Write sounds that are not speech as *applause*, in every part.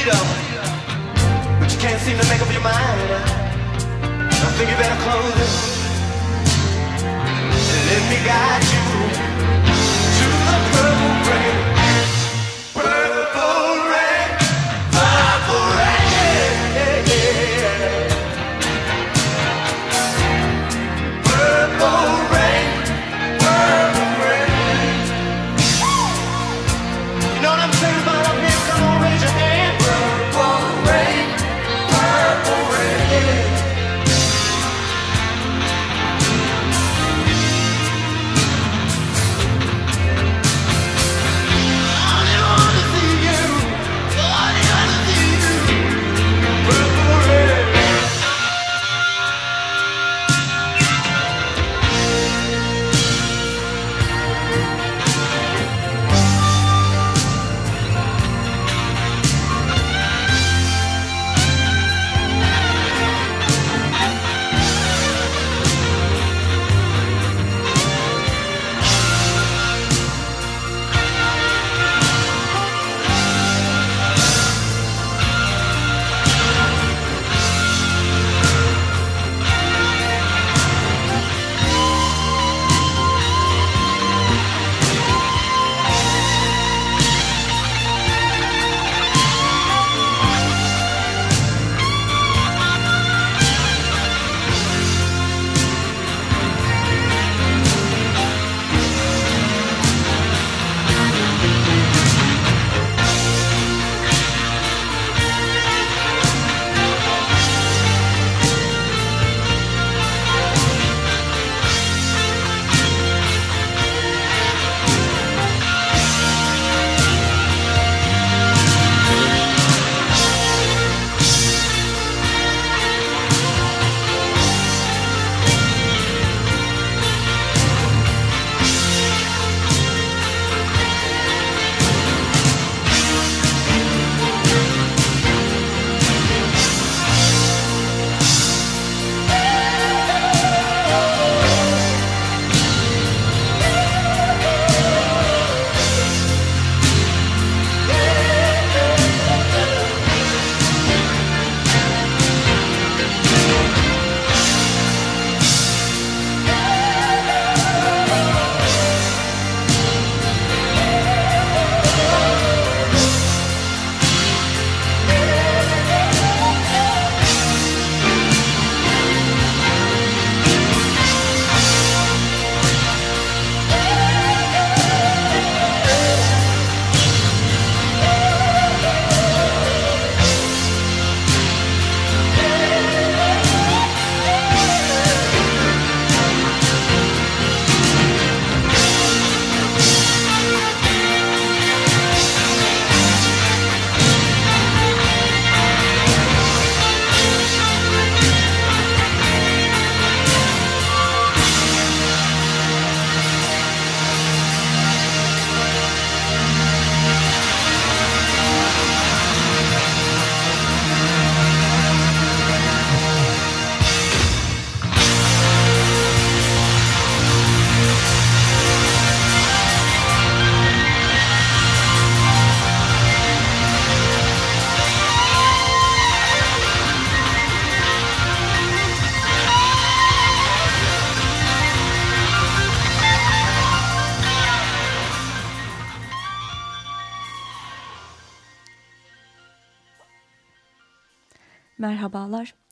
freedom, but you can't seem to make up your mind. I think you better close it and let me guide you to the purple rain.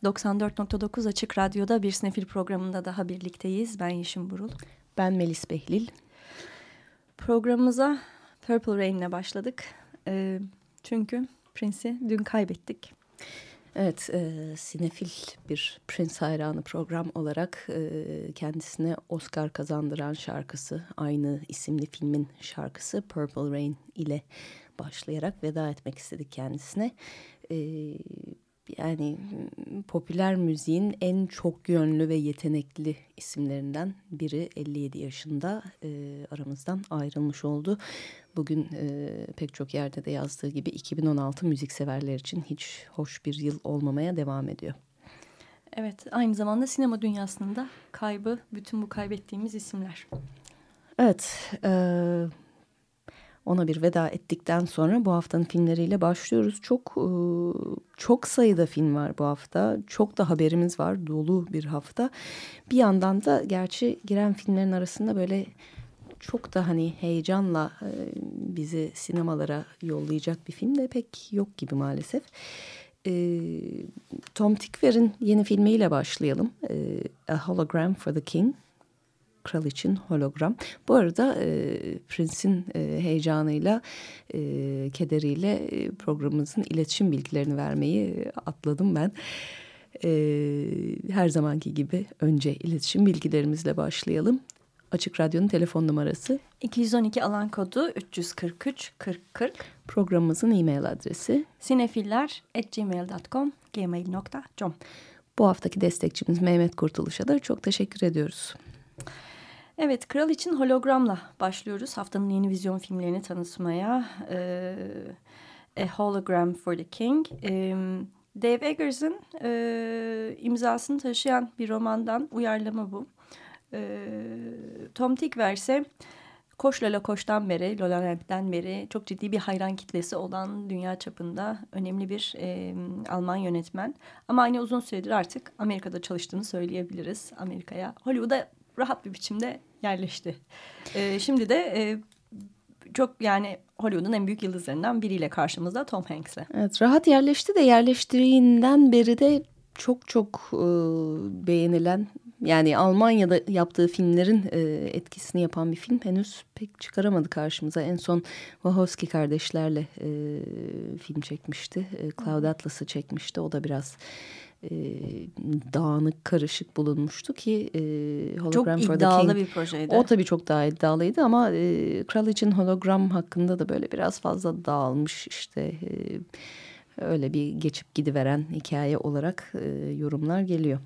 Merhabalar. 94.9 Açık Radyo'da bir sinefil programında daha birlikteyiz. Ben Yeşim Burul. Ben Melis Behlil. Programımıza Purple Rain'le başladık. Ee, çünkü Prince'i dün kaybettik. Evet, e, sinefil bir Prince hayranı program olarak e, kendisine Oscar kazandıran şarkısı, aynı isimli filmin şarkısı Purple Rain ile başlayarak veda etmek istedik kendisine. E, yani popüler müziğin en çok yönlü ve yetenekli isimlerinden biri 57 yaşında e, aramızdan ayrılmış oldu. Bugün e, pek çok yerde de yazdığı gibi 2016 müzikseverler için hiç hoş bir yıl olmamaya devam ediyor. Evet, aynı zamanda sinema dünyasında kaybı, bütün bu kaybettiğimiz isimler. Evet, e, ona bir veda ettikten sonra bu haftanın filmleriyle başlıyoruz. Çok e, çok sayıda film var bu hafta. Çok da haberimiz var. Dolu bir hafta. Bir yandan da gerçi giren filmlerin arasında böyle çok da hani heyecanla e, bizi sinemalara yollayacak bir film de pek yok gibi maalesef. E, Tom Tickwer'in yeni filmiyle başlayalım. A Hologram for the King. Kral için hologram. Bu arada e, Prince'in e, heyecanıyla, e, kederiyle e, programımızın iletişim bilgilerini vermeyi atladım ben. E, her zamanki gibi önce iletişim bilgilerimizle başlayalım. Açık Radyo'nun telefon numarası 212 alan kodu 343 40 40. Programımızın e-mail adresi sinefiller.gmail.com gmail.com Bu haftaki destekçimiz Mehmet Kurtuluş'a da çok teşekkür ediyoruz. Evet, Kral için hologramla başlıyoruz. Haftanın yeni vizyon filmlerini tanıtmaya. Ee, A Hologram for the King. Ee, Dave Eggers'ın e, imzasını taşıyan bir romandan uyarlama bu. Ee, Tom Tickwer ise Koş Lola Koş'tan beri, Lola Land'den beri çok ciddi bir hayran kitlesi olan dünya çapında önemli bir e, Alman yönetmen. Ama aynı uzun süredir artık Amerika'da çalıştığını söyleyebiliriz. Amerika'ya, Hollywood'a rahat bir biçimde yerleşti. E, şimdi de e, çok yani Hollywood'un en büyük yıldızlarından biriyle karşımızda Tom Hanks'le. Evet rahat yerleşti de yerleştiğinden beri de çok çok e, beğenilen yani Almanya'da yaptığı filmlerin e, etkisini yapan bir film henüz pek çıkaramadı karşımıza. En son Wachowski kardeşlerle e, film çekmişti. E, Cloud Atlas'ı çekmişti. O da biraz e, dağınık, karışık bulunmuştu ki e, Hologram çok iddialı bir projeydi. O tabii çok daha iddialıydı ama e, Kral için hologram hakkında da böyle biraz fazla dağılmış işte... E, öyle bir geçip gidiveren hikaye olarak e, yorumlar geliyor.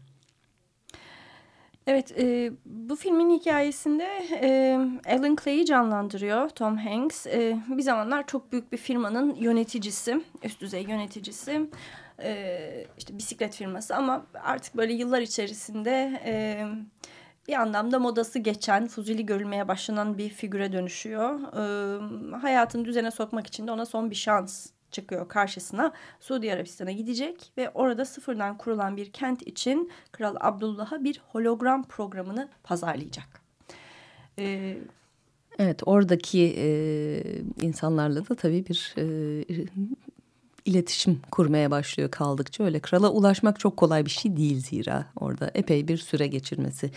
Evet, e, bu filmin hikayesinde e, Alan Clay'i canlandırıyor Tom Hanks. E, bir zamanlar çok büyük bir firmanın yöneticisi, üst düzey yöneticisi. E, işte bisiklet firması ama artık böyle yıllar içerisinde e, bir anlamda modası geçen, fuzuli görülmeye başlanan bir figüre dönüşüyor. E, hayatını düzene sokmak için de ona son bir şans çıkıyor karşısına. Suudi Arabistan'a gidecek ve orada sıfırdan kurulan bir kent için Kral Abdullah'a bir hologram programını pazarlayacak. Ee, evet oradaki e, insanlarla da tabii bir e, iletişim kurmaya başlıyor kaldıkça. Öyle krala ulaşmak çok kolay bir şey değil zira orada epey bir süre geçirmesi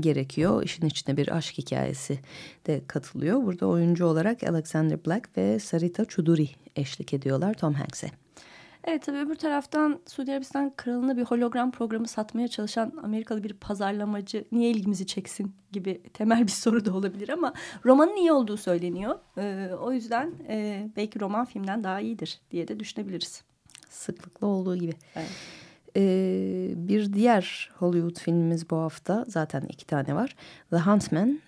gerekiyor. İşin içine bir aşk hikayesi de katılıyor. Burada oyuncu olarak Alexander Black ve Sarita Chuduri eşlik ediyorlar Tom Hanks'e. Evet tabii öbür taraftan Suudi Arabistan kralına bir hologram programı satmaya çalışan Amerikalı bir pazarlamacı niye ilgimizi çeksin gibi temel bir soru da olabilir ama romanın iyi olduğu söyleniyor. Ee, o yüzden e, belki roman filmden daha iyidir diye de düşünebiliriz. Sıklıkla olduğu gibi. Evet. Ee, bir diğer Hollywood filmimiz bu hafta zaten iki tane var. The Huntsman,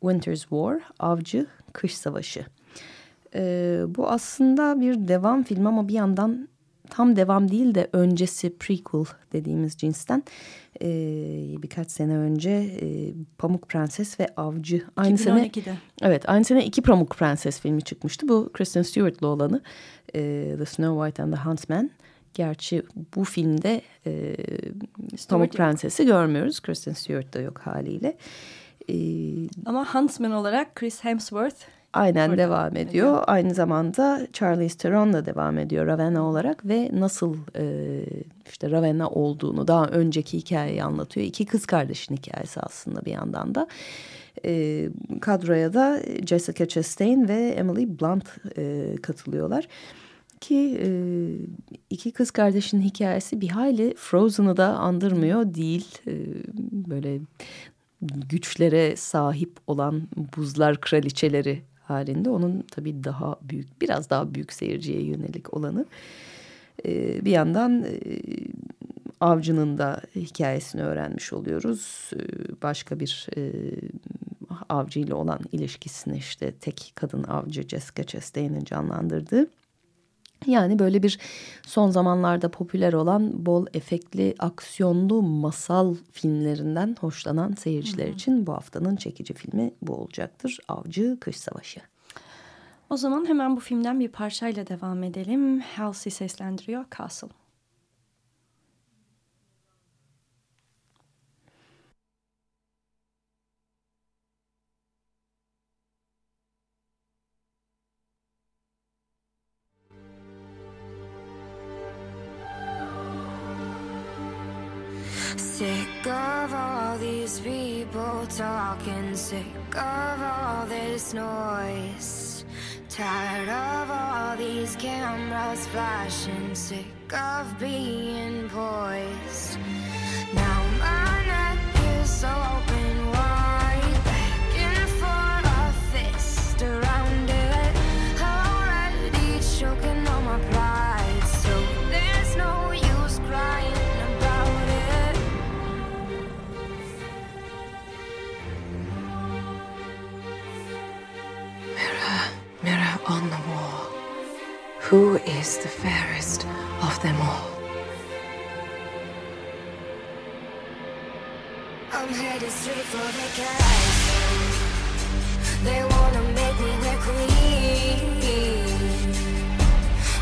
Winter's War, Avcı, Kış Savaşı. Ee, bu aslında bir devam film ama bir yandan tam devam değil de öncesi prequel dediğimiz cinsten e, birkaç sene önce e, Pamuk Prenses ve Avcı. Aynı 2012'de. sene evet aynı sene iki Pamuk Prenses filmi çıkmıştı. Bu Kristen Stewart'lı olanı e, The Snow White and the Huntsman. Gerçi bu filmde e, Pamuk Prenses'i görmüyoruz. Kristen Stewart da yok haliyle. E, ama Huntsman olarak Chris Hemsworth Aynen Orada devam ediyor. Aynı zamanda Charlize Theron da devam ediyor Ravenna olarak ve nasıl e, işte Ravenna olduğunu daha önceki hikayeyi anlatıyor. İki kız kardeşin hikayesi aslında bir yandan da. E, kadroya da Jessica Chastain ve Emily Blunt e, katılıyorlar. Ki e, iki kız kardeşin hikayesi bir hayli Frozen'ı da andırmıyor değil. E, böyle güçlere sahip olan buzlar kraliçeleri halinde. Onun tabii daha büyük, biraz daha büyük seyirciye yönelik olanı. Ee, bir yandan e, avcının da hikayesini öğrenmiş oluyoruz. Ee, başka bir e, avcı ile olan ilişkisini işte tek kadın avcı Jessica Chastain'in canlandırdığı. Yani böyle bir son zamanlarda popüler olan bol efektli aksiyonlu masal filmlerinden hoşlanan seyirciler için bu haftanın çekici filmi bu olacaktır. Avcı Kış Savaşı. O zaman hemen bu filmden bir parçayla devam edelim. Halsey seslendiriyor Castle. People talking, sick of all this noise. Tired of all these cameras flashing, sick of being poised. Now my neck is open Who is the fairest of them all? I'm headed straight for the castle. They wanna make me their queen.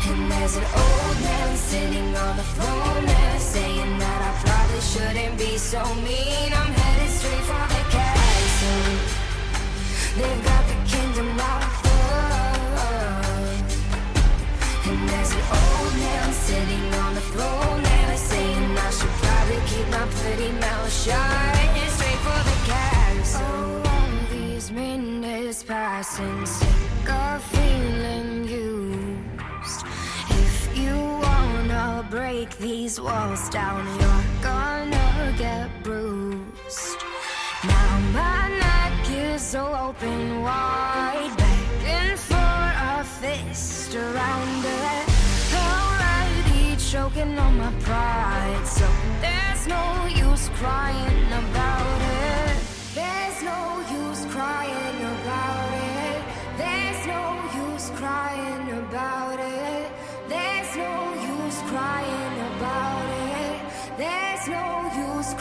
And there's an old man sitting on the throne there saying that I probably shouldn't be so mean. I'm headed straight for the castle. They've got passing, sick of feeling used. If you wanna break these walls down, you're gonna get bruised. Now my neck is open wide, begging for a fist around it. Already choking on my pride, so there's no use crying about it.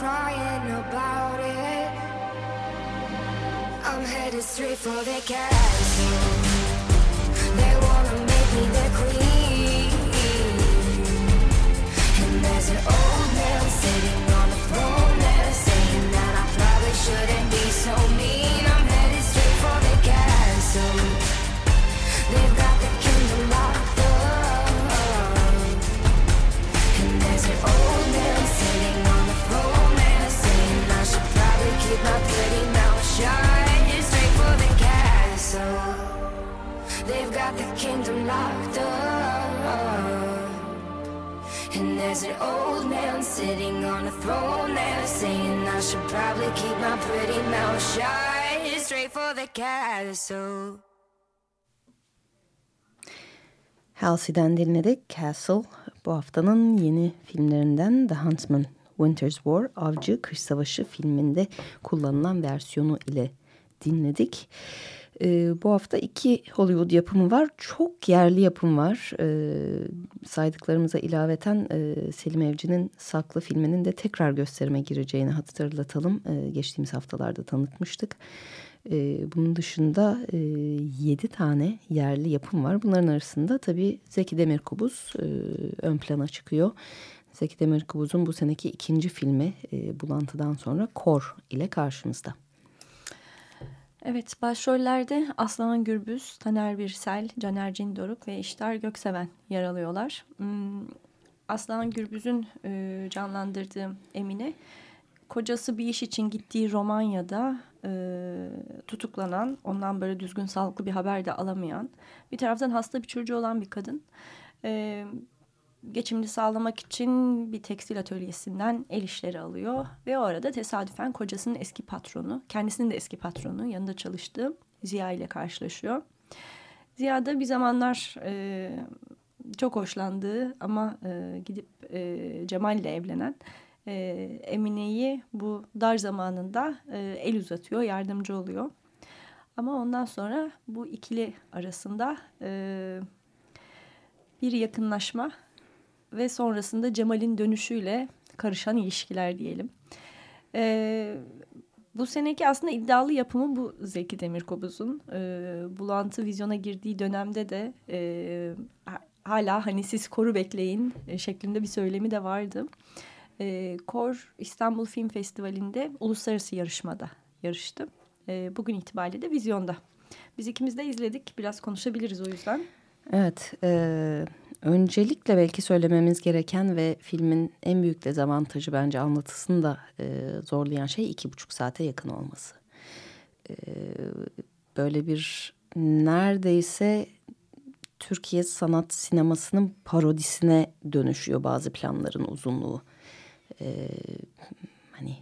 Crying about it. I'm headed straight for the castle. They wanna make me their queen. And there's an old man sitting on the throne there saying that I probably shouldn't be so mean. I'm headed straight for the castle. My pretty. Halsey'den dinledik Castle. Bu haftanın yeni filmlerinden The Huntsman Winter's War Avcı Kış Savaşı filminde kullanılan versiyonu ile dinledik. Ee, bu hafta iki Hollywood yapımı var. Çok yerli yapım var. Ee, saydıklarımıza ilaveten e, Selim Evci'nin Saklı filminin de tekrar gösterime gireceğini hatırlatalım. Ee, geçtiğimiz haftalarda tanıtmıştık. Ee, bunun dışında e, yedi tane yerli yapım var. Bunların arasında tabii Zeki Demirkubuz e, ön plana çıkıyor. Zeki Demirkubuz'un bu seneki ikinci filmi e, Bulantı'dan sonra Kor ile karşımızda. Evet, başrollerde Aslan Gürbüz, Taner Birsel, Caner Cindoruk ve İştar Gökseven yer alıyorlar. Hmm, Aslan Gürbüz'ün e, canlandırdığı Emine, kocası bir iş için gittiği Romanya'da e, tutuklanan, ondan böyle düzgün sağlıklı bir haber de alamayan, bir taraftan hasta bir çocuğu olan bir kadın. E, geçimini sağlamak için bir tekstil atölyesinden el işleri alıyor. Ve o arada tesadüfen kocasının eski patronu, kendisinin de eski patronu, yanında çalıştığı Ziya ile karşılaşıyor. Ziya da bir zamanlar e, çok hoşlandığı ama e, gidip e, Cemal ile evlenen e, Emine'yi bu dar zamanında e, el uzatıyor, yardımcı oluyor. Ama ondan sonra bu ikili arasında e, bir yakınlaşma ve sonrasında Cemal'in dönüşüyle karışan ilişkiler diyelim. E, bu seneki aslında iddialı yapımı bu Zeki Demirkubuz'un. E, Bulantı vizyona girdiği dönemde de e, hala hani siz koru bekleyin e, şeklinde bir söylemi de vardı. E, Kor İstanbul Film Festivali'nde uluslararası yarışmada yarıştı. E, bugün itibariyle de vizyonda. Biz ikimiz de izledik. Biraz konuşabiliriz o yüzden. Evet, e, öncelikle belki söylememiz gereken ve filmin en büyük dezavantajı bence anlatısını da e, zorlayan şey iki buçuk saate yakın olması. E, böyle bir neredeyse Türkiye sanat sinemasının parodisine dönüşüyor bazı planların uzunluğu. E, hani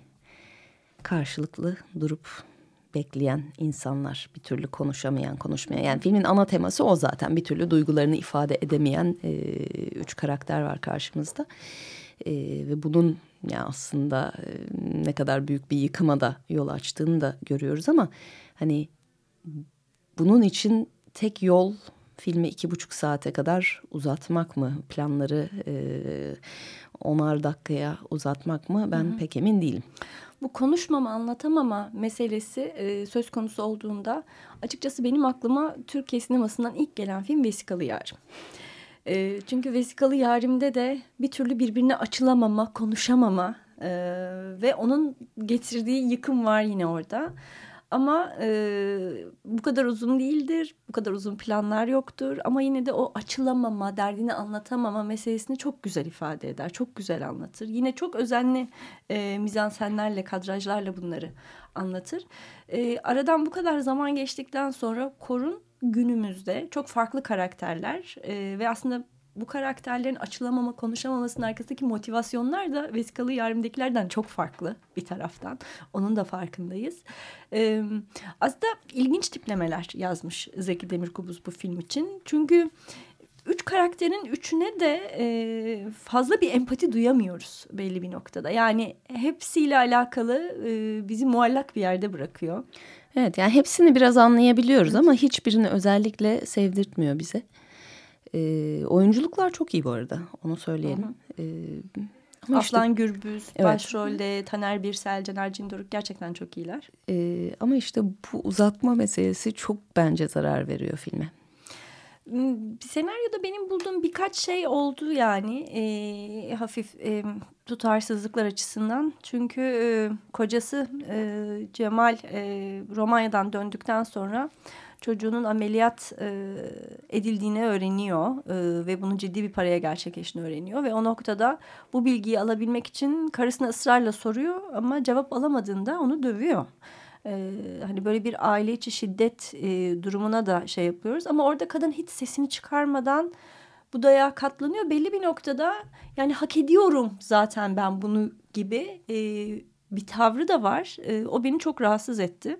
karşılıklı durup bekleyen insanlar bir türlü konuşamayan konuşmayan. Yani filmin ana teması o zaten. Bir türlü duygularını ifade edemeyen e, üç karakter var karşımızda. E, ve bunun ya aslında e, ne kadar büyük bir yıkıma da yol açtığını da görüyoruz ama hani bunun için tek yol filmi iki buçuk saate kadar uzatmak mı? Planları e, onar dakikaya uzatmak mı? Ben Hı -hı. pek emin değilim bu konuşmama, anlatamama meselesi e, söz konusu olduğunda açıkçası benim aklıma Türkiye sinemasından ilk gelen film Vesikalı Yarim. E, çünkü Vesikalı Yarim'de de bir türlü birbirine açılamama, konuşamama e, ve onun getirdiği yıkım var yine orada. Ama e, bu kadar uzun değildir, bu kadar uzun planlar yoktur. Ama yine de o açılamama, derdini anlatamama meselesini çok güzel ifade eder, çok güzel anlatır. Yine çok özenli e, mizansenlerle, kadrajlarla bunları anlatır. E, aradan bu kadar zaman geçtikten sonra Korun günümüzde çok farklı karakterler e, ve aslında bu karakterlerin açılamama, konuşamamasının arkasındaki motivasyonlar da vesikalı yarımdakilerden çok farklı bir taraftan. Onun da farkındayız. Ee, aslında ilginç tiplemeler yazmış Zeki Demirkubuz bu film için. Çünkü üç karakterin üçüne de e, fazla bir empati duyamıyoruz belli bir noktada. Yani hepsiyle alakalı e, bizi muallak bir yerde bırakıyor. Evet yani hepsini biraz anlayabiliyoruz ama hiçbirini özellikle sevdirtmiyor bize. E, oyunculuklar çok iyi bu arada. Onu söyleyelim. E, ama Aslan işte, Gürbüz, evet. başrolde Taner Birsel, Caner Cindoruk gerçekten çok iyiler. E, ama işte bu uzatma meselesi çok bence zarar veriyor filme. Hmm, senaryoda benim bulduğum birkaç şey oldu yani e, hafif e, tutarsızlıklar açısından. Çünkü e, kocası e, Cemal e, Romanya'dan döndükten sonra çocuğunun ameliyat e, edildiğini öğreniyor e, ve bunun ciddi bir paraya gerçekleştiğini öğreniyor ve o noktada bu bilgiyi alabilmek için karısına ısrarla soruyor ama cevap alamadığında onu dövüyor. Ee, hani böyle bir aile içi şiddet e, durumuna da şey yapıyoruz ama orada kadın hiç sesini çıkarmadan bu dayağa katlanıyor belli bir noktada yani hak ediyorum zaten ben bunu gibi e, bir tavrı da var e, o beni çok rahatsız etti.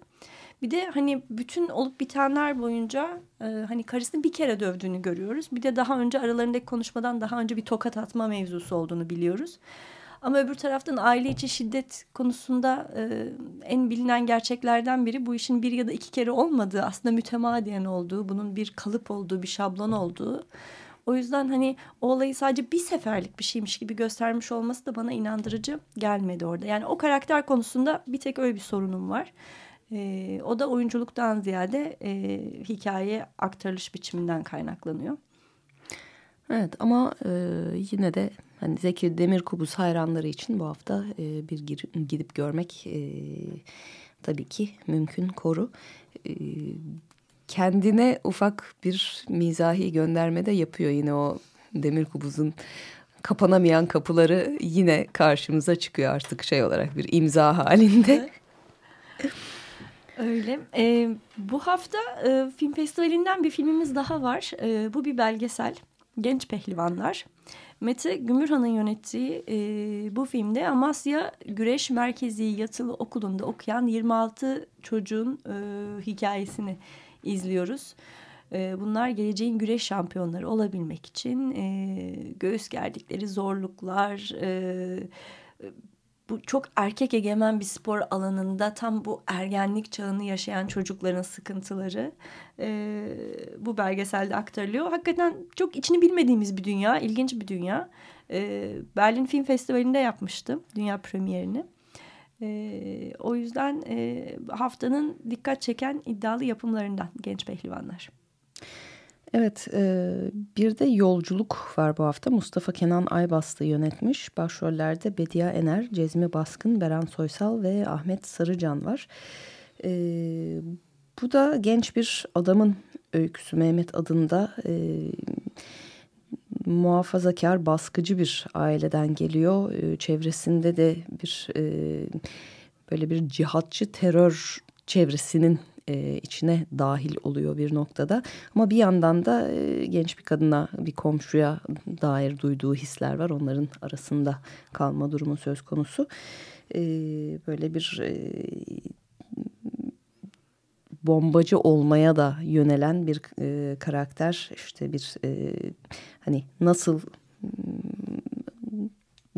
Bir de hani bütün olup bitenler boyunca e, hani karısını bir kere dövdüğünü görüyoruz. Bir de daha önce aralarındaki konuşmadan daha önce bir tokat atma mevzusu olduğunu biliyoruz. Ama öbür taraftan aile içi şiddet konusunda e, en bilinen gerçeklerden biri bu işin bir ya da iki kere olmadığı aslında mütemadiyen olduğu, bunun bir kalıp olduğu, bir şablon olduğu. O yüzden hani o olayı sadece bir seferlik bir şeymiş gibi göstermiş olması da bana inandırıcı gelmedi orada. Yani o karakter konusunda bir tek öyle bir sorunum var. E, o da oyunculuktan ziyade e, hikaye aktarılış biçiminden kaynaklanıyor. Evet ama e, yine de hani Zeki Demirkubuz hayranları için bu hafta e, bir gidip görmek e, tabii ki mümkün koru. e, kendine ufak bir mizahi gönderme de yapıyor yine o demir kubuzun kapanamayan kapıları yine karşımıza çıkıyor artık şey olarak bir imza halinde. Öyle. Ee, bu hafta e, film festivalinden bir filmimiz daha var. E, bu bir belgesel. Genç Pehlivanlar. Mete Gümürhan'ın yönettiği e, bu filmde Amasya Güreş Merkezi Yatılı Okulu'nda okuyan 26 çocuğun e, hikayesini izliyoruz. E, bunlar geleceğin güreş şampiyonları olabilmek için e, göğüs gerdikleri zorluklar, e, bu çok erkek egemen bir spor alanında tam bu ergenlik çağını yaşayan çocukların sıkıntıları e, bu belgeselde aktarılıyor. Hakikaten çok içini bilmediğimiz bir dünya, ilginç bir dünya. E, Berlin Film Festivali'nde yapmıştım dünya premierini. E, o yüzden e, haftanın dikkat çeken iddialı yapımlarından Genç Pehlivanlar. Evet, e, bir de yolculuk var bu hafta. Mustafa Kenan Aybastı yönetmiş. Başrollerde Bediye Ener, Cezmi Baskın, Beren Soysal ve Ahmet Sarıcan var. E, bu da genç bir adamın öyküsü Mehmet adında. E, muhafazakar, baskıcı bir aileden geliyor. Çevresinde de bir böyle bir cihatçı terör çevresinin e, içine dahil oluyor bir noktada. Ama bir yandan da e, genç bir kadına, bir komşuya dair duyduğu hisler var. Onların arasında kalma durumu söz konusu. E, böyle bir e, bombacı olmaya da yönelen bir e, karakter. İşte bir e, hani nasıl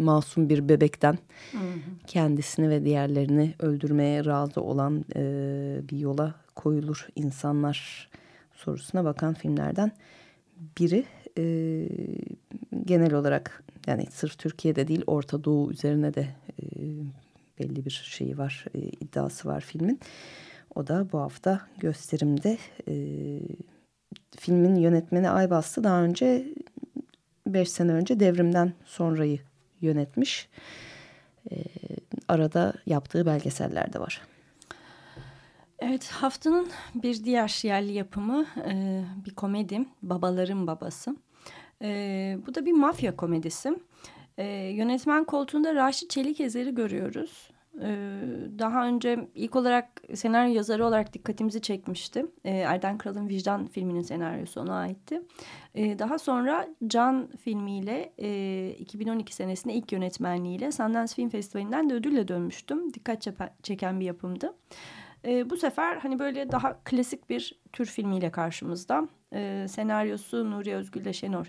masum bir bebekten hı hı. kendisini ve diğerlerini öldürmeye razı olan e, bir yola koyulur insanlar sorusuna bakan filmlerden biri. E, genel olarak yani sırf Türkiye'de değil Orta Doğu üzerine de e, belli bir şeyi var, e, iddiası var filmin. O da bu hafta gösterimde. E, filmin yönetmeni Aybastı daha önce beş sene önce devrimden sonrayı yönetmiş. E, arada yaptığı belgeseller de var. Evet haftanın bir diğer yerli yapımı e, bir komedi Babaların Babası. E, bu da bir mafya komedisi. E, yönetmen koltuğunda Raşit Çelikezer'i görüyoruz. Ee, daha önce ilk olarak senaryo yazarı olarak dikkatimizi çekmişti. Ee, Erden Kral'ın Vicdan filminin senaryosu ona aitti. Ee, daha sonra Can filmiyle 2012 e, senesinde ilk yönetmenliğiyle Sundance Film Festivali'nden de ödülle dönmüştüm. Dikkat çeken bir yapımdı. bu sefer hani böyle daha klasik bir tür filmiyle karşımızda. senaryosu Nuri Özgül ile Şenol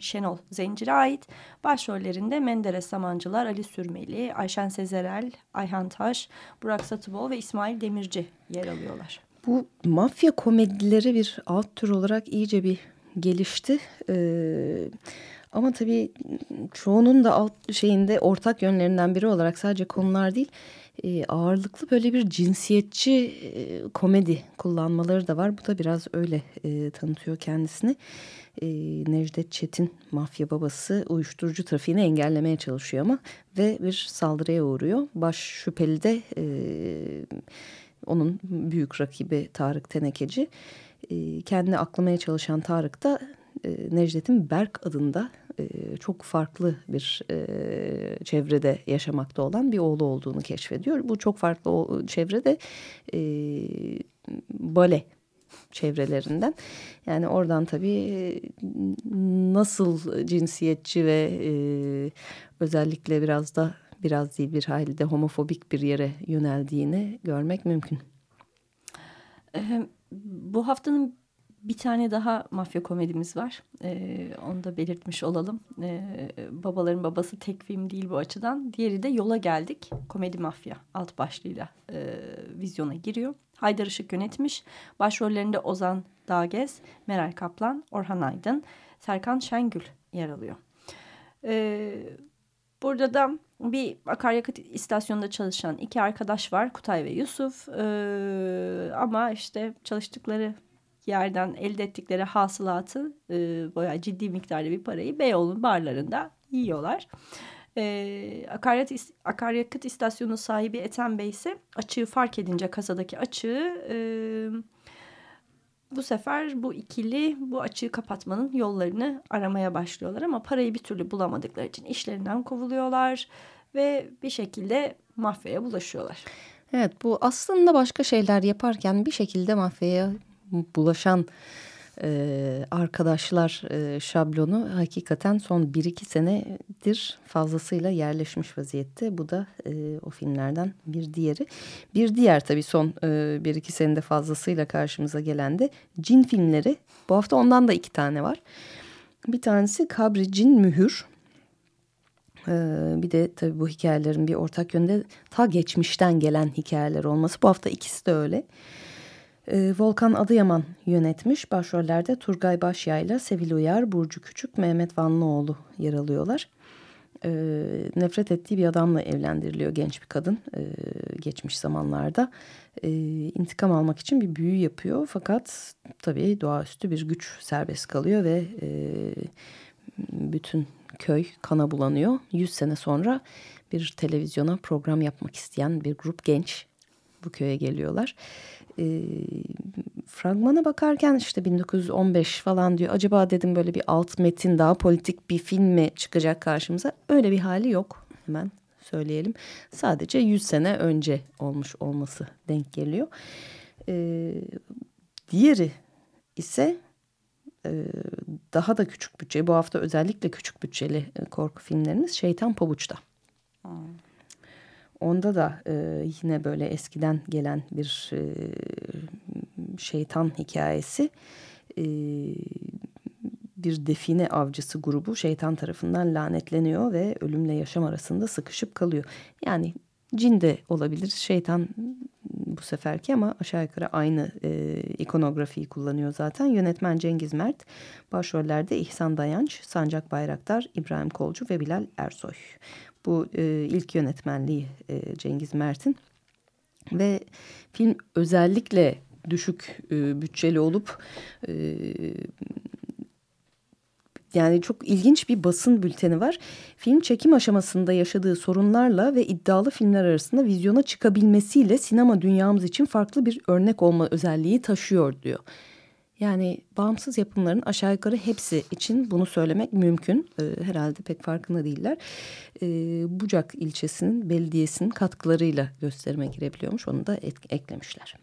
Şenol Zencir'e ait. Başrollerinde Menderes Samancılar, Ali Sürmeli, Ayşen Sezerel, Ayhan Taş, Burak Satıbol ve İsmail Demirci yer alıyorlar. Bu mafya komedileri bir alt tür olarak iyice bir gelişti. Ee, ama tabii çoğunun da alt şeyinde ortak yönlerinden biri olarak sadece konular değil e, ağırlıklı böyle bir cinsiyetçi e, komedi kullanmaları da var. Bu da biraz öyle e, tanıtıyor kendisini. E, Necdet Çetin mafya babası uyuşturucu trafiğini engellemeye çalışıyor ama ve bir saldırıya uğruyor. Baş şüpheli de e, onun büyük rakibi Tarık Tenekeci. E, kendini aklamaya çalışan Tarık da e, Necdet'in Berk adında e, çok farklı bir e, çevrede yaşamakta olan bir oğlu olduğunu keşfediyor. Bu çok farklı o, çevrede e, bale çevrelerinden. Yani oradan tabii nasıl cinsiyetçi ve e, özellikle biraz da biraz değil bir hayli de homofobik bir yere yöneldiğini görmek mümkün. Bu haftanın bir tane daha mafya komedimiz var. Ee, onu da belirtmiş olalım. Ee, babaların babası tek film değil bu açıdan. Diğeri de Yola Geldik. Komedi Mafya alt başlığıyla e, vizyona giriyor. Haydar Işık yönetmiş. Başrollerinde Ozan Dağgez, Meral Kaplan, Orhan Aydın, Serkan Şengül yer alıyor. Ee, burada da bir akaryakıt istasyonunda çalışan iki arkadaş var. Kutay ve Yusuf. Ee, ama işte çalıştıkları yerden elde ettikleri hasılatı e, bayağı ciddi miktarda bir parayı Beyoğlu'nun barlarında yiyorlar. E, akaryakıt, is- akaryakıt istasyonu sahibi Ethem Bey ise açığı fark edince kasadaki açığı e, bu sefer bu ikili bu açığı kapatmanın yollarını aramaya başlıyorlar ama parayı bir türlü bulamadıkları için işlerinden kovuluyorlar ve bir şekilde mafyaya bulaşıyorlar. Evet bu aslında başka şeyler yaparken bir şekilde mafyaya bulaşan e, arkadaşlar e, şablonu hakikaten son 1-2 senedir fazlasıyla yerleşmiş vaziyette. Bu da e, o filmlerden bir diğeri. Bir diğer tabii son e, 1-2 senede fazlasıyla karşımıza gelen de cin filmleri. Bu hafta ondan da iki tane var. Bir tanesi Kabri Cin Mühür. Ee, bir de tabii bu hikayelerin bir ortak yönde ta geçmişten gelen hikayeler olması. Bu hafta ikisi de öyle. Volkan Adıyaman yönetmiş. Başrollerde Turgay Başyay ile Sevil Uyar, Burcu Küçük, Mehmet Vanlıoğlu yer alıyorlar. Ee, nefret ettiği bir adamla evlendiriliyor genç bir kadın ee, geçmiş zamanlarda. Ee, intikam almak için bir büyü yapıyor. Fakat tabii doğaüstü bir güç serbest kalıyor ve e, bütün köy kana bulanıyor. 100 sene sonra bir televizyona program yapmak isteyen bir grup genç bu köye geliyorlar. E, fragmana bakarken işte 1915 falan diyor. Acaba dedim böyle bir alt metin daha politik bir film mi çıkacak karşımıza? Öyle bir hali yok hemen söyleyelim. Sadece 100 sene önce olmuş olması denk geliyor. E, diğeri ise e, daha da küçük bütçe. Bu hafta özellikle küçük bütçeli e, korku filmlerimiz Şeytan Pabuç'ta. Onda da e, yine böyle eskiden gelen bir e, şeytan hikayesi. E, bir define avcısı grubu şeytan tarafından lanetleniyor ve ölümle yaşam arasında sıkışıp kalıyor. Yani cin de olabilir, şeytan bu seferki ama aşağı yukarı aynı e, ikonografiyi kullanıyor zaten. Yönetmen Cengiz Mert, başrollerde İhsan Dayanç, Sancak Bayraktar, İbrahim Kolcu ve Bilal Ersoy. Bu e, ilk yönetmenliği e, Cengiz Mert'in ve film özellikle düşük e, bütçeli olup e, yani çok ilginç bir basın bülteni var. Film çekim aşamasında yaşadığı sorunlarla ve iddialı filmler arasında vizyona çıkabilmesiyle sinema dünyamız için farklı bir örnek olma özelliği taşıyor diyor. Yani bağımsız yapımların aşağı yukarı hepsi için bunu söylemek mümkün. Ee, herhalde pek farkında değiller. Ee, Bucak ilçesinin belediyesinin katkılarıyla gösterime girebiliyormuş. Onu da eklemişler.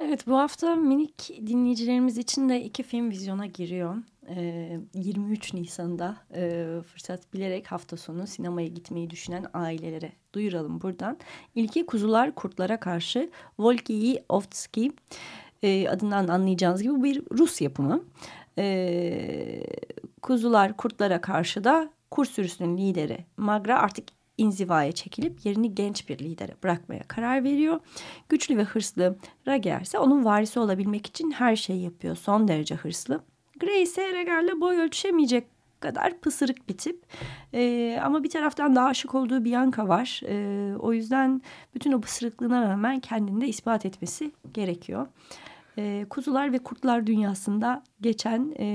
Evet bu hafta minik dinleyicilerimiz için de iki film vizyona giriyor. Ee, 23 Nisan'da e, fırsat bilerek hafta sonu sinemaya gitmeyi düşünen ailelere duyuralım buradan. İlki Kuzular Kurtlara Karşı Volkiy Ovtski e, adından anlayacağınız gibi bir Rus yapımı. E, kuzular Kurtlara Karşı da kur sürüsünün lideri Magra artık inzivaya çekilip yerini genç bir lidere bırakmaya karar veriyor. Güçlü ve hırslı Rager ise onun varisi olabilmek için her şeyi yapıyor. Son derece hırslı. Gray ise Rager'le boy ölçüşemeyecek kadar pısırık bir tip. Ee, ama bir taraftan daha aşık olduğu Bianca var. Ee, o yüzden bütün o pısırıklığına rağmen kendini de ispat etmesi gerekiyor. Kuzular ve kurtlar dünyasında geçen e,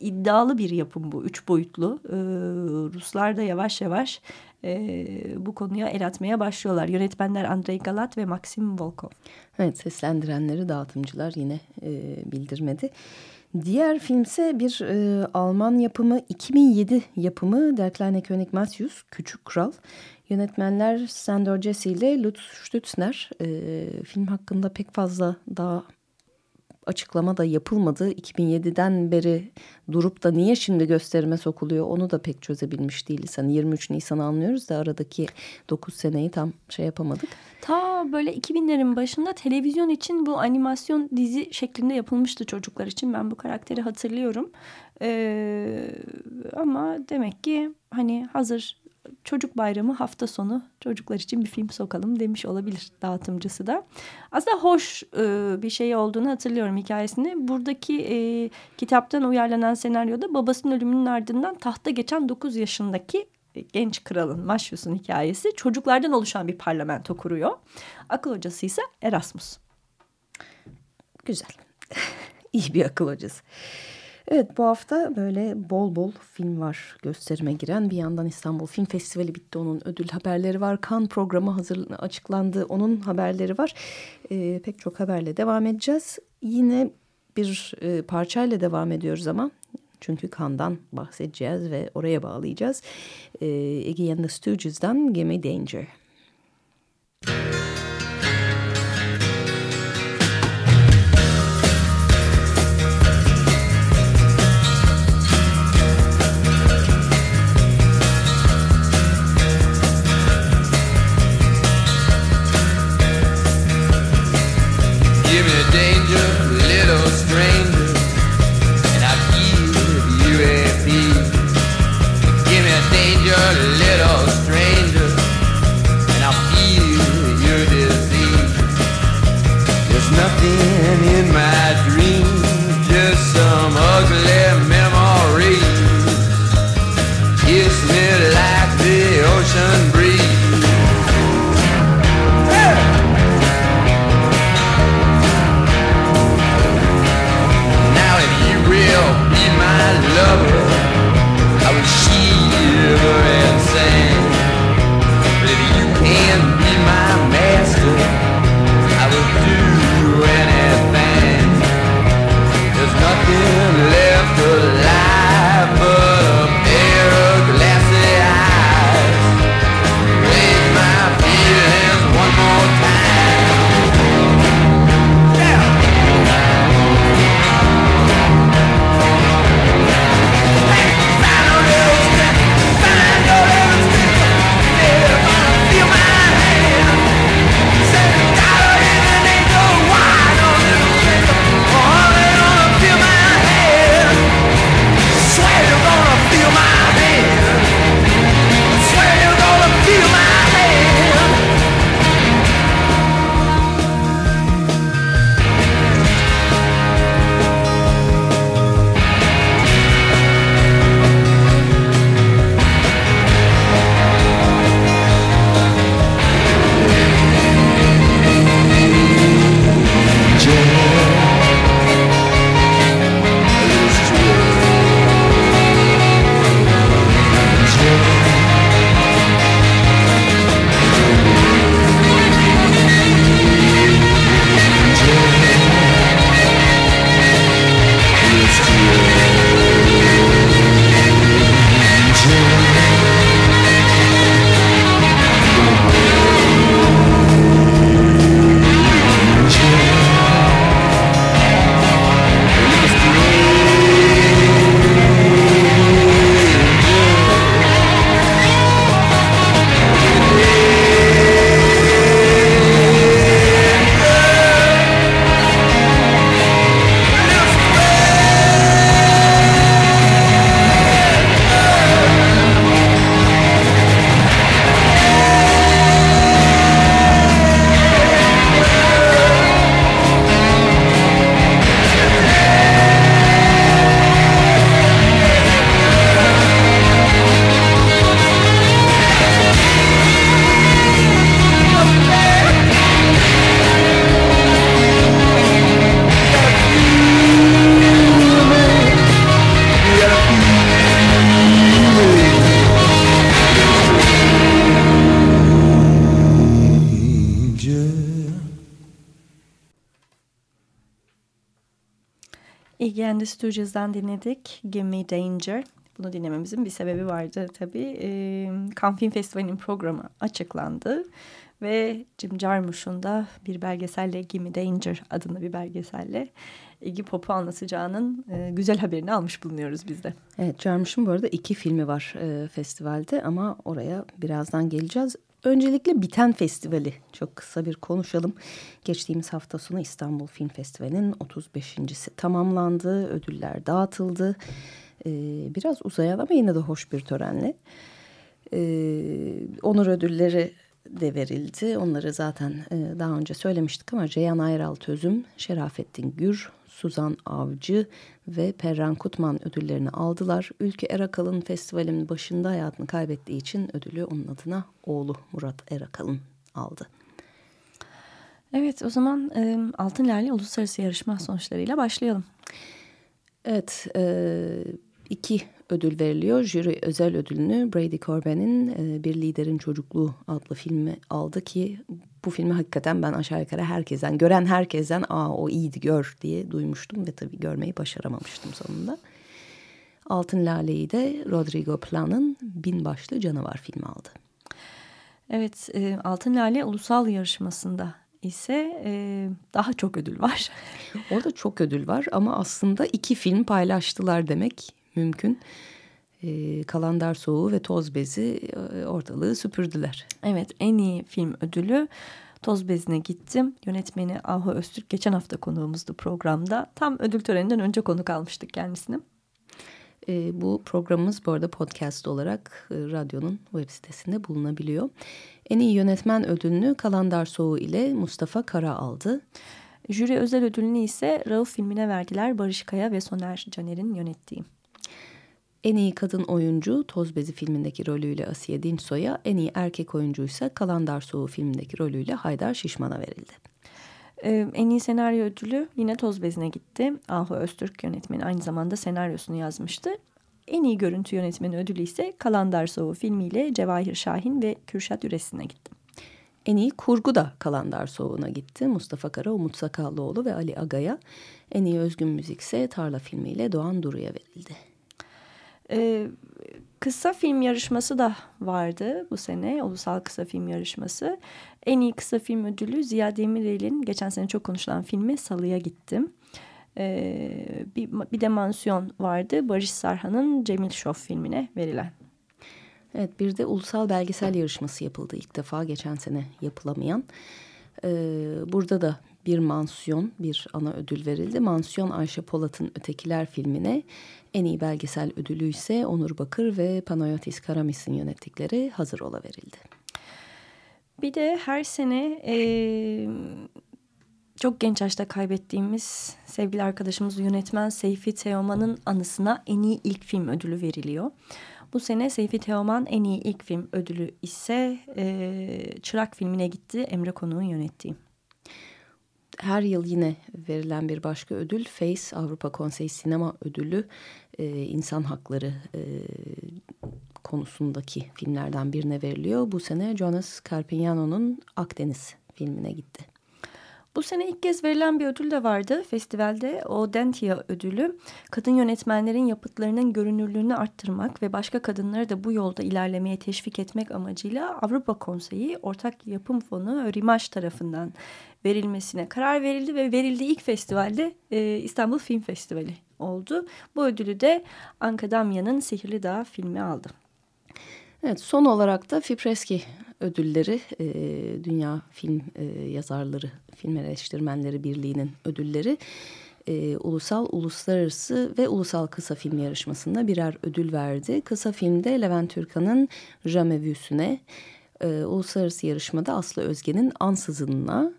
iddialı bir yapım bu. Üç boyutlu. Ee, Ruslar da yavaş yavaş e, bu konuya el atmaya başlıyorlar. Yönetmenler Andrei Galat ve Maxim Volkov. Evet seslendirenleri dağıtımcılar yine e, bildirmedi. Diğer filmse bir e, Alman yapımı 2007 yapımı Der Kleine König Matthias Küçük Kral. Yönetmenler Sandor Jesse ile Lutz Stützner. E, film hakkında pek fazla daha açıklama da yapılmadı. 2007'den beri durup da niye şimdi gösterime sokuluyor onu da pek çözebilmiş değiliz. Hani 23 Nisan'ı anlıyoruz da aradaki 9 seneyi tam şey yapamadık. Ta böyle 2000'lerin başında televizyon için bu animasyon dizi şeklinde yapılmıştı çocuklar için. Ben bu karakteri hatırlıyorum. Ee, ama demek ki hani hazır çocuk bayramı hafta sonu çocuklar için bir film sokalım demiş olabilir dağıtımcısı da. Aslında hoş e, bir şey olduğunu hatırlıyorum hikayesini. Buradaki e, kitaptan uyarlanan senaryoda babasının ölümünün ardından tahta geçen 9 yaşındaki genç kralın Maşyus'un hikayesi çocuklardan oluşan bir parlamento kuruyor. Akıl hocası ise Erasmus. Güzel. *laughs* İyi bir akıl hocası. Evet bu hafta böyle bol bol film var gösterime giren. Bir yandan İstanbul Film Festivali bitti onun ödül haberleri var. Kan programı hazır açıklandı onun haberleri var. Ee, pek çok haberle devam edeceğiz. Yine bir e, parçayla devam ediyoruz ama çünkü kandan bahsedeceğiz ve oraya bağlayacağız. Ee, and the Stooges'dan Gimme Danger. The Stooges'dan dinledik. Give Me Danger. Bunu dinlememizin bir sebebi vardı tabii. E, Cannes Film Festivali'nin programı açıklandı. Ve Jim Jarmusch'un da bir belgeselle Give Me Danger adında bir belgeselle Iggy Pop'u anlatacağının güzel haberini almış bulunuyoruz biz de. Evet Jarmusch'un bu arada iki filmi var festivalde ama oraya birazdan geleceğiz. Öncelikle Biten Festivali çok kısa bir konuşalım. Geçtiğimiz hafta sonu İstanbul Film Festivali'nin 35.si tamamlandı. Ödüller dağıtıldı. Ee, biraz uzayan ama yine de hoş bir törenle. Ee, onur ödülleri de verildi. Onları zaten e, daha önce söylemiştik ama Ceyhan Ayral Tözüm, Şerafettin Gür, Suzan Avcı ve Perran Kutman ödüllerini aldılar. Ülke Erakal'ın festivalin başında hayatını kaybettiği için ödülü onun adına oğlu Murat Erakal'ın aldı. Evet o zaman e, Altın Lale Uluslararası Yarışma sonuçlarıyla başlayalım. Evet, e, iki ödül veriliyor. Jüri özel ödülünü Brady Corbin'in e, Bir Liderin Çocukluğu adlı filmi aldı ki bu filmi hakikaten ben aşağı yukarı herkesten, gören herkesten aa o iyiydi gör diye duymuştum ve tabii görmeyi başaramamıştım sonunda. Altın Lale'yi de Rodrigo Plan'ın Bin Başlı Canavar filmi aldı. Evet, e, Altın Lale ulusal yarışmasında ise e, daha çok ödül var. *laughs* Orada çok ödül var ama aslında iki film paylaştılar demek mümkün. E, Kalandar Soğuğu ve Toz Bezi e, ortalığı süpürdüler. Evet, en iyi film ödülü Toz Bezi'ne gittim. Yönetmeni Ahu Öztürk geçen hafta konuğumuzdu programda. Tam ödül töreninden önce konuk almıştık kendisini. E, bu programımız bu arada podcast olarak e, radyonun web sitesinde bulunabiliyor. En iyi yönetmen ödülünü Kalandar Soğuğu ile Mustafa Kara aldı. Jüri özel ödülünü ise Rauf filmine verdiler Barış Kaya ve Soner Caner'in yönettiği. En iyi kadın oyuncu Toz Bezi filmindeki rolüyle Asiye Dinçsoy'a, en iyi erkek oyuncuysa Kalandar Soğuğu filmindeki rolüyle Haydar Şişman'a verildi. Ee, en iyi senaryo ödülü yine Toz Bezi'ne gitti. Ahu Öztürk yönetmeni aynı zamanda senaryosunu yazmıştı. En iyi görüntü yönetmeni ödülü ise Kalandar Soğuğu filmiyle Cevahir Şahin ve Kürşat Üresi'ne gitti. En iyi kurgu da Kalandar Soğuğu'na gitti. Mustafa Kara, Umut Sakallıoğlu ve Ali Aga'ya. En iyi özgün müzik ise Tarla filmiyle Doğan Duru'ya verildi. Ee, kısa film yarışması da vardı bu sene. Ulusal kısa film yarışması. En iyi kısa film ödülü Ziya Demirel'in geçen sene çok konuşulan filmi Salı'ya gittim. Ee, bir, bir de mansiyon vardı. Barış Sarhan'ın Cemil Şof filmine verilen. Evet bir de ulusal belgesel yarışması yapıldı ilk defa geçen sene yapılamayan. Ee, burada da bir mansiyon, bir ana ödül verildi. Mansiyon Ayşe Polat'ın Ötekiler filmine en iyi belgesel ödülü ise Onur Bakır ve Panayotis Karamis'in yönettikleri Hazır Ola verildi. Bir de her sene e, çok genç yaşta kaybettiğimiz sevgili arkadaşımız yönetmen Seyfi Teoman'ın anısına en iyi ilk film ödülü veriliyor. Bu sene Seyfi Teoman en iyi ilk film ödülü ise e, Çırak filmine gitti Emre Konuğ'un yönettiği. Her yıl yine verilen bir başka ödül FACE Avrupa Konseyi Sinema Ödülü e, insan hakları e, konusundaki filmlerden birine veriliyor. Bu sene Jonas Carpignano'nun Akdeniz filmine gitti. Bu sene ilk kez verilen bir ödül de vardı festivalde. O Dentia ödülü kadın yönetmenlerin yapıtlarının görünürlüğünü arttırmak ve başka kadınları da bu yolda ilerlemeye teşvik etmek amacıyla Avrupa Konseyi Ortak Yapım Fonu RİMAŞ tarafından verilmesine karar verildi ve verildiği ilk festivalde e, İstanbul Film Festivali oldu. Bu ödülü de Ankadamya'nın Sihirli Dağ filmi aldı. Evet son olarak da Fipreski ödülleri e, Dünya Film e, Yazarları Film Eleştirmenleri Birliği'nin ödülleri e, ulusal, uluslararası ve ulusal kısa film yarışmasında birer ödül verdi. Kısa filmde Levent Türkan'ın Jamais Vu'sune, e, uluslararası yarışmada Aslı Özge'nin Ansızın'ına,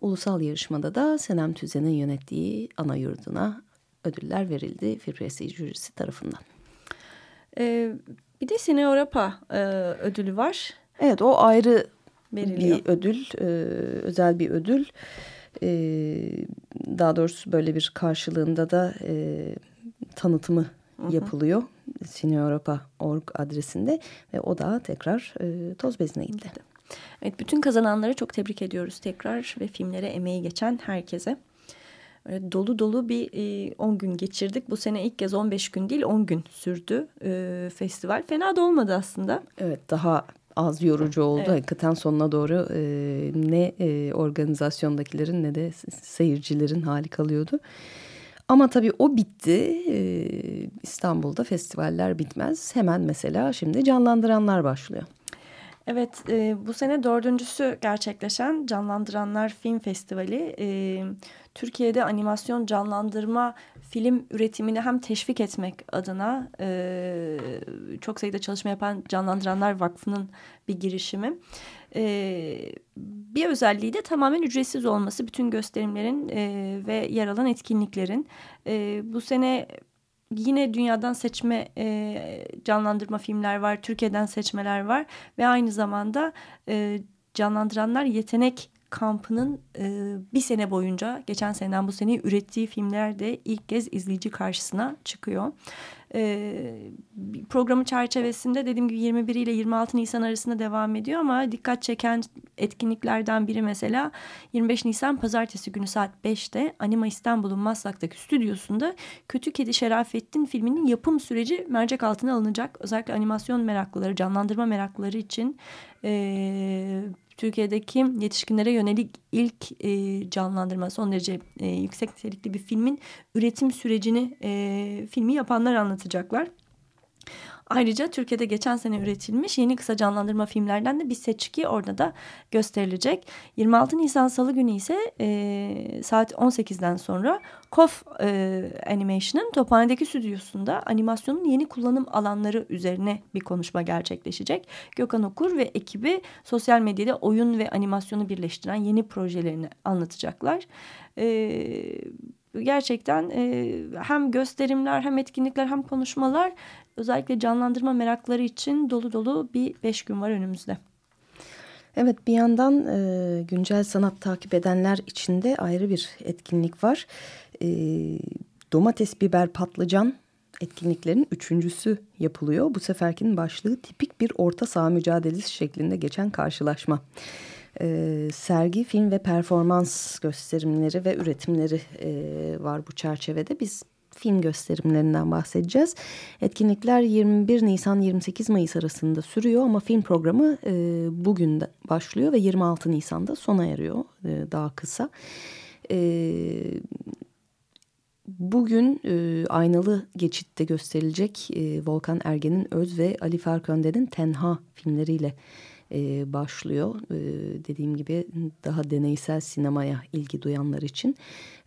ulusal yarışmada da Senem Tüzen'in yönettiği Ana Yurduna ödüller verildi Fipreski jürisi tarafından. E, bir de Sine Europa e, ödülü var. Evet o ayrı Veriliyor. bir ödül, e, özel bir ödül. E, daha doğrusu böyle bir karşılığında da e, tanıtımı yapılıyor. Sineeuropa.org adresinde ve o da tekrar e, toz bezine gitti. Evet, bütün kazananları çok tebrik ediyoruz tekrar ve filmlere emeği geçen herkese. Öyle dolu dolu bir 10 e, gün geçirdik. Bu sene ilk kez 15 gün değil 10 gün sürdü e, festival. Fena da olmadı aslında. Evet daha az yorucu oldu. Evet. Hakikaten sonuna doğru e, ne e, organizasyondakilerin ne de seyircilerin hali kalıyordu. Ama tabii o bitti. E, İstanbul'da festivaller bitmez. Hemen mesela şimdi canlandıranlar başlıyor. Evet, e, bu sene dördüncüsü gerçekleşen Canlandıranlar Film Festivali e, Türkiye'de animasyon canlandırma film üretimini hem teşvik etmek adına e, çok sayıda çalışma yapan Canlandıranlar Vakfı'nın bir girişimi. E, bir özelliği de tamamen ücretsiz olması bütün gösterimlerin e, ve yer alan etkinliklerin. E, bu sene yine dünyadan seçme e, canlandırma filmler var, Türkiye'den seçmeler var ve aynı zamanda e, canlandıranlar yetenek kampının e, bir sene boyunca geçen seneden bu sene ürettiği filmler de ilk kez izleyici karşısına çıkıyor. E, programı çerçevesinde dediğim gibi 21 ile 26 Nisan arasında devam ediyor ama dikkat çeken etkinliklerden biri mesela 25 Nisan pazartesi günü saat 5'te Anima İstanbul'un Maslak'taki stüdyosunda Kötü Kedi Şerafettin filminin yapım süreci mercek altına alınacak. Özellikle animasyon meraklıları, canlandırma meraklıları için e, Türkiye'deki yetişkinlere yönelik ilk e, canlandırma son derece e, yüksek nitelikli bir filmin üretim sürecini e, filmi yapanlar anlatacaklar. Ayrıca Türkiye'de geçen sene üretilmiş yeni kısa canlandırma filmlerden de bir seçki orada da gösterilecek. 26 Nisan Salı günü ise e, saat 18'den sonra KOF e, Animation'ın Tophane'deki stüdyosunda animasyonun yeni kullanım alanları üzerine bir konuşma gerçekleşecek. Gökhan Okur ve ekibi sosyal medyada oyun ve animasyonu birleştiren yeni projelerini anlatacaklar. Evet gerçekten e, hem gösterimler hem etkinlikler hem konuşmalar özellikle canlandırma merakları için dolu dolu bir beş gün var önümüzde. Evet bir yandan e, güncel sanat takip edenler için de ayrı bir etkinlik var. E, domates, biber, patlıcan etkinliklerin üçüncüsü yapılıyor. Bu seferkinin başlığı tipik bir orta saha mücadelesi şeklinde geçen karşılaşma. E, sergi, film ve performans gösterimleri ve üretimleri e, var bu çerçevede. Biz film gösterimlerinden bahsedeceğiz. Etkinlikler 21 Nisan 28 Mayıs arasında sürüyor ama film programı e, bugün başlıyor ve 26 Nisan'da sona eriyor e, daha kısa. E, bugün e, Aynalı Geçit'te gösterilecek e, Volkan Ergen'in Öz ve Ali Farkönder'in Tenha filmleriyle e, başlıyor. E, dediğim gibi daha deneysel sinemaya ilgi duyanlar için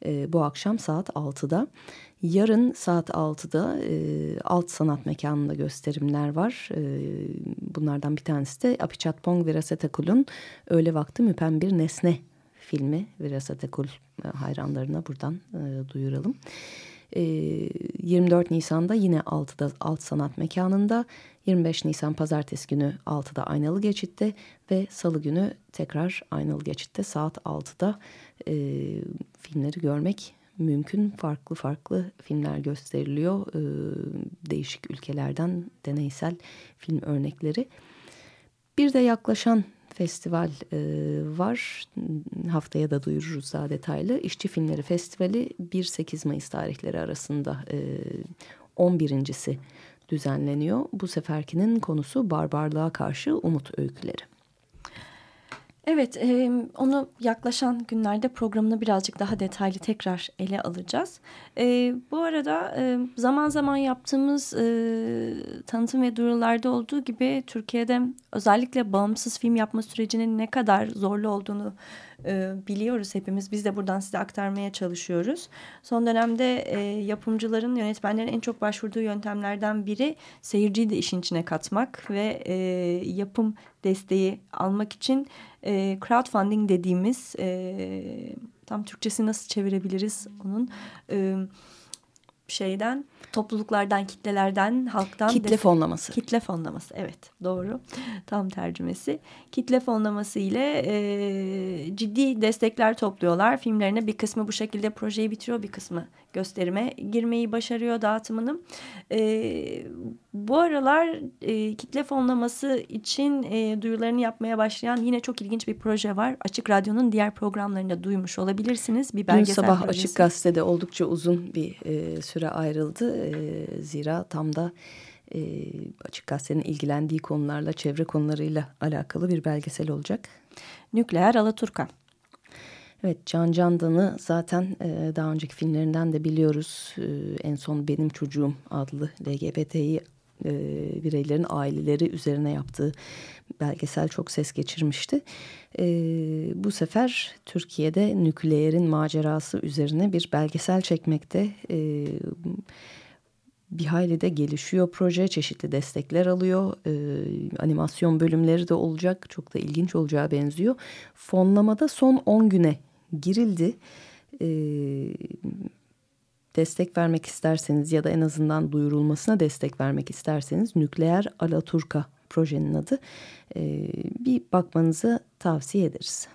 e, bu akşam saat 6'da. Yarın saat 6'da e, alt sanat mekanında gösterimler var. E, bunlardan bir tanesi de Apichatpong Virasetekul'un Öğle Vakti Müpen Bir Nesne filmi. Virasetekul e, hayranlarına buradan e, duyuralım. 24 Nisan'da yine 6'da Alt Sanat Mekanı'nda, 25 Nisan Pazartesi günü 6'da Aynalı Geçit'te ve Salı günü tekrar Aynalı Geçit'te saat 6'da e, filmleri görmek mümkün. Farklı farklı filmler gösteriliyor. E, değişik ülkelerden deneysel film örnekleri. Bir de yaklaşan festival e, var. Haftaya da duyururuz daha detaylı. İşçi Filmleri Festivali 1-8 Mayıs tarihleri arasında e, 11.si düzenleniyor. Bu seferkinin konusu barbarlığa karşı umut öyküleri. Evet, e, onu yaklaşan günlerde programını birazcık daha detaylı tekrar ele alacağız. E, bu arada e, zaman zaman yaptığımız e, tanıtım ve duyurularda olduğu gibi Türkiye'de özellikle bağımsız film yapma sürecinin ne kadar zorlu olduğunu e, biliyoruz hepimiz. Biz de buradan size aktarmaya çalışıyoruz. Son dönemde e, yapımcıların, yönetmenlerin en çok başvurduğu yöntemlerden biri seyirciyi de işin içine katmak ve e, yapım desteği almak için e, crowdfunding dediğimiz e, tam Türkçesi nasıl çevirebiliriz onun e, şeyden topluluklardan, kitlelerden, halktan. Kitle fonlaması. Kitle fonlaması evet doğru tam tercümesi. Kitle fonlaması ile e, ciddi destekler topluyorlar. Filmlerine bir kısmı bu şekilde projeyi bitiriyor bir kısmı gösterime girmeyi başarıyor dağıtımını. E, bu aralar e, kitle fonlaması için e, duyurularını yapmaya başlayan yine çok ilginç bir proje var. Açık Radyo'nun diğer programlarında duymuş olabilirsiniz. Bir belgesel Dün sabah projesi. Açık Gazete'de oldukça uzun bir e, süre ayrıldı. E, zira tam da e, Açık Gazete'nin ilgilendiği konularla, çevre konularıyla alakalı bir belgesel olacak. Nükleer Alaturka. Evet Can Candan'ı zaten e, daha önceki filmlerinden de biliyoruz. E, en son Benim Çocuğum adlı LGBT'yi e, bireylerin aileleri üzerine yaptığı belgesel çok ses geçirmişti. E, bu sefer Türkiye'de nükleerin macerası üzerine bir belgesel çekmekte. E, bir hayli de gelişiyor proje. Çeşitli destekler alıyor. E, animasyon bölümleri de olacak. Çok da ilginç olacağı benziyor. Fonlamada son 10 güne girildi. E, destek vermek isterseniz ya da en azından duyurulmasına destek vermek isterseniz Nükleer Alaturka projenin adı. E, bir bakmanızı tavsiye ederiz.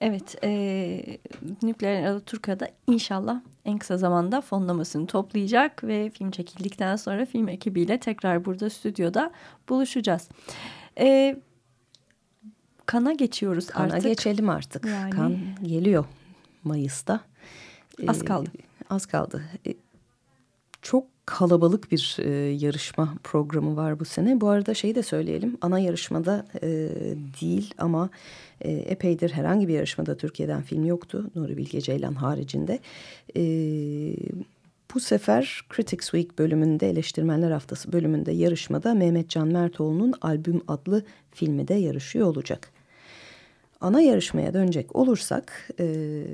Evet, e, Nükleer Alaturka'da inşallah en kısa zamanda fonlamasını toplayacak ve film çekildikten sonra film ekibiyle tekrar burada stüdyoda buluşacağız. E, kana geçiyoruz Kana artık. geçelim artık. Yani- Kan geliyor Mayıs'ta. Az Ee, kaldı. Az kaldı. Ee, çok kalabalık bir e, yarışma programı var bu sene. Bu arada şeyi de söyleyelim. Ana yarışmada e, değil ama e, epeydir herhangi bir yarışmada Türkiye'den film yoktu. Nuri Bilge Ceylan haricinde. E, bu sefer Critics Week bölümünde, Eleştirmenler Haftası bölümünde yarışmada Mehmet Can Mertoğlu'nun Albüm adlı filmi de yarışıyor olacak. Ana yarışmaya dönecek olursak... E,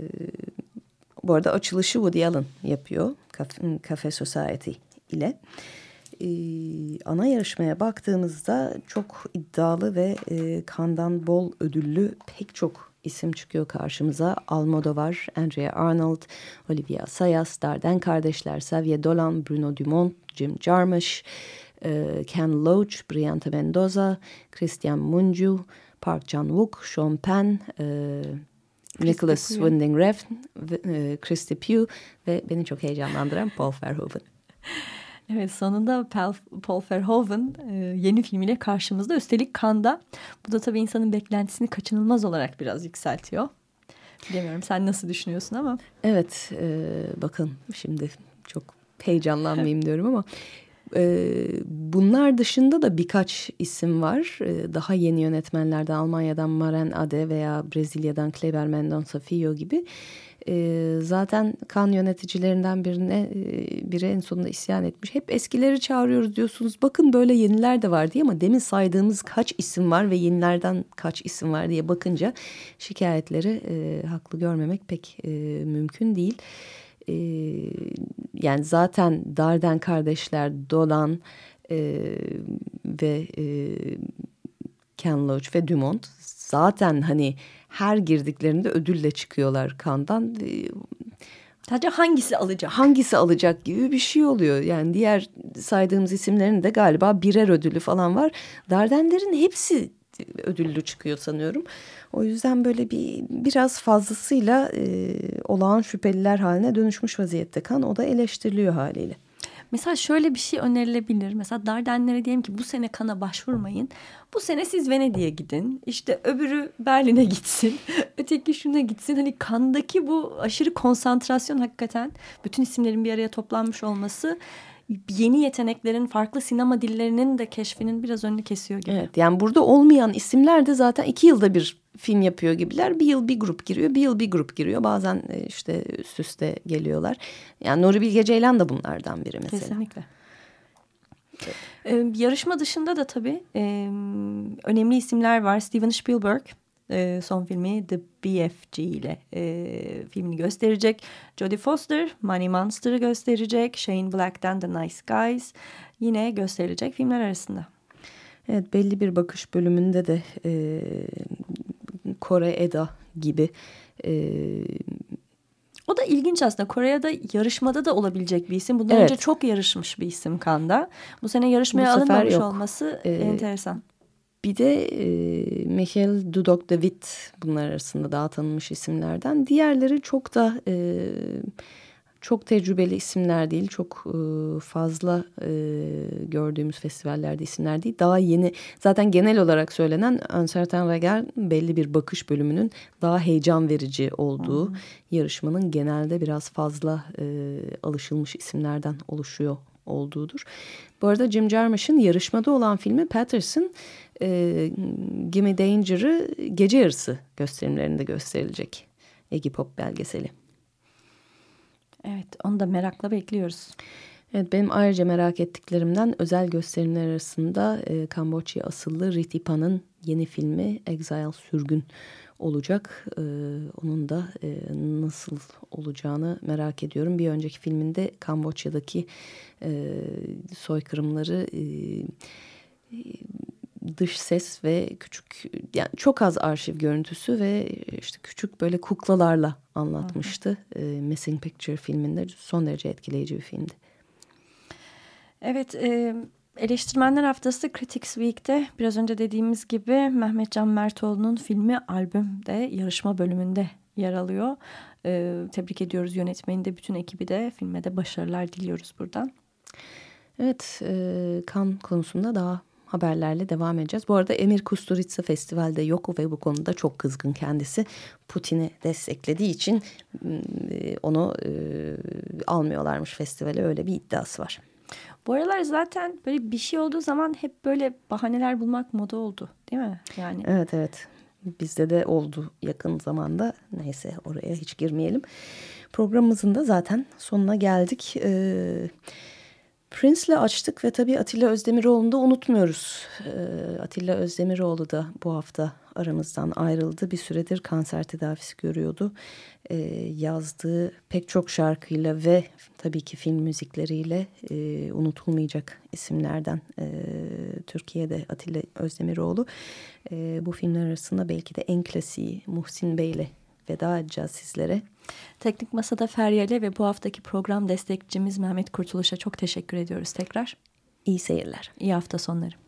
bu arada açılışı Woody Allen yapıyor. Cafe, Cafe Society ile. Ee, ana yarışmaya baktığımızda çok iddialı ve e, kandan bol ödüllü pek çok isim çıkıyor karşımıza. Almodovar, Andrea Arnold, Olivia Sayas, Darden kardeşler, Xavier Dolan, Bruno Dumont, Jim Jarmusch, e, Ken Loach, Brianta Mendoza, Christian Mungiu, Park Chan-wook, Sean Penn, e, Nicholas. Winding Refn, e, Christy Pugh ve beni çok heyecanlandıran Paul Verhoeven. *laughs* Evet sonunda Paul, Paul Verhoeven e, yeni filmiyle karşımızda. Üstelik Kanda. Bu da tabii insanın beklentisini kaçınılmaz olarak biraz yükseltiyor. Bilemiyorum sen nasıl düşünüyorsun ama. Evet, e, bakın şimdi çok heyecanlanmayayım *laughs* diyorum ama e, bunlar dışında da birkaç isim var. E, daha yeni yönetmenlerden Almanya'dan Maren Ade veya Brezilya'dan Kleber Mendonça Filho gibi. E, zaten kan yöneticilerinden birine e, biri en sonunda isyan etmiş. Hep eskileri çağırıyoruz diyorsunuz. Bakın böyle yeniler de var diye ama demin saydığımız kaç isim var ve yenilerden kaç isim var diye bakınca şikayetleri e, haklı görmemek pek e, mümkün değil. E, yani zaten Darden kardeşler Dolan e, ve e, Ken Loach ve Dumont zaten hani her girdiklerinde ödülle çıkıyorlar kandan. E, Sadece hangisi alacak? hangisi alacak gibi bir şey oluyor. Yani diğer saydığımız isimlerin de galiba birer ödülü falan var. Dardenlerin hepsi ödüllü çıkıyor sanıyorum. O yüzden böyle bir biraz fazlasıyla e, olağan şüpheliler haline dönüşmüş vaziyette kan. O da eleştiriliyor haliyle. Mesela şöyle bir şey önerilebilir. Mesela Dardenlere diyelim ki bu sene kana başvurmayın. Bu sene siz Venedik'e gidin. İşte öbürü Berlin'e gitsin. *laughs* Öteki şuna gitsin. Hani kandaki bu aşırı konsantrasyon hakikaten bütün isimlerin bir araya toplanmış olması yeni yeteneklerin, farklı sinema dillerinin de keşfinin biraz önünü kesiyor gibi. Evet yani burada olmayan isimler de zaten iki yılda bir film yapıyor gibiler. Bir yıl bir grup giriyor, bir yıl bir grup giriyor. Bazen e, işte üst üste geliyorlar. Yani Nuri Bilge Ceylan da bunlardan biri mesela. Kesinlikle. Ee, yarışma dışında da tabii e, önemli isimler var. Steven Spielberg e, son filmi The BFG ile e, filmini gösterecek. Jodie Foster Money Monster'ı gösterecek. Shane Black'ten The Nice Guys yine gösterilecek filmler arasında. Evet belli bir bakış bölümünde de e, Kore Eda gibi e, O da ilginç aslında. Kore'de yarışmada da olabilecek bir isim. Bundan Evet. önce çok yarışmış bir isim Kanda. Bu sene yarışmaya Bu alınmamış yok. olması Ee, enteresan. Bir de e, Michael Dudok de Witt bunlar arasında daha tanınmış isimlerden. Diğerleri çok da e, çok tecrübeli isimler değil. Çok e, fazla e, gördüğümüz festivallerde isimler değil. Daha yeni zaten genel olarak söylenen Uncertain Regard belli bir bakış bölümünün daha heyecan verici olduğu yarışmanın genelde biraz fazla e, alışılmış isimlerden oluşuyor olduğudur. Bu arada Jim Jarmusch'ın yarışmada olan filmi Patterson e, Gimme Danger'ı gece yarısı gösterimlerinde gösterilecek. Iggy Pop belgeseli. Evet onu da merakla bekliyoruz. Evet benim ayrıca merak ettiklerimden özel gösterimler arasında e, Kamboçya asıllı Ritipa'nın yeni filmi Exile Sürgün olacak. E, onun da e, nasıl olacağını merak ediyorum. Bir önceki filminde Kamboçya'daki e, soykırımları e, e, dış ses ve küçük yani çok az arşiv görüntüsü ve işte küçük böyle kuklalarla anlatmıştı. E, Missing Picture filminde son derece etkileyici bir filmdi. Evet, e, Eleştirmenler Haftası Critics Week'te biraz önce dediğimiz gibi Mehmet Can Mertoğlu'nun filmi albümde yarışma bölümünde yer alıyor. Ee, tebrik ediyoruz yönetmeni de bütün ekibi de filme de başarılar diliyoruz buradan. Evet, e, kan konusunda daha haberlerle devam edeceğiz. Bu arada Emir Kusturica festivalde yok ve bu konuda çok kızgın kendisi. Putin'i desteklediği için e, onu e, almıyorlarmış festivale öyle bir iddiası var. Bu aralar zaten böyle bir şey olduğu zaman hep böyle bahaneler bulmak moda oldu değil mi? Yani Evet evet bizde de oldu yakın zamanda neyse oraya hiç girmeyelim. Programımızın da zaten sonuna geldik. Ee, Prince'le açtık ve tabii Atilla Özdemiroğlu'nu da unutmuyoruz. Ee, Atilla Özdemiroğlu da bu hafta aramızdan ayrıldı. Bir süredir kanser tedavisi görüyordu. Ee, yazdığı pek çok şarkıyla ve tabii ki film müzikleriyle e, unutulmayacak isimlerden e, Türkiye'de Atilla Özdemiroğlu. E, bu filmler arasında belki de en klasiği Muhsin Bey'le veda edeceğiz sizlere. Teknik Masa'da Feryal'e ve bu haftaki program destekçimiz Mehmet Kurtuluş'a çok teşekkür ediyoruz tekrar. İyi seyirler. İyi hafta sonları.